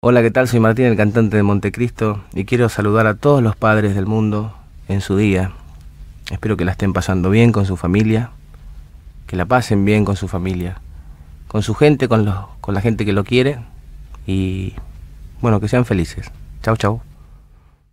Hola, ¿qué tal? Soy Martín, el cantante de Montecristo, y quiero saludar a todos los padres del mundo en su día. Espero que la estén pasando bien con su familia, que la pasen bien con su familia, con su gente, con, con la gente que lo quiere, y bueno, que sean felices. Chau, chau.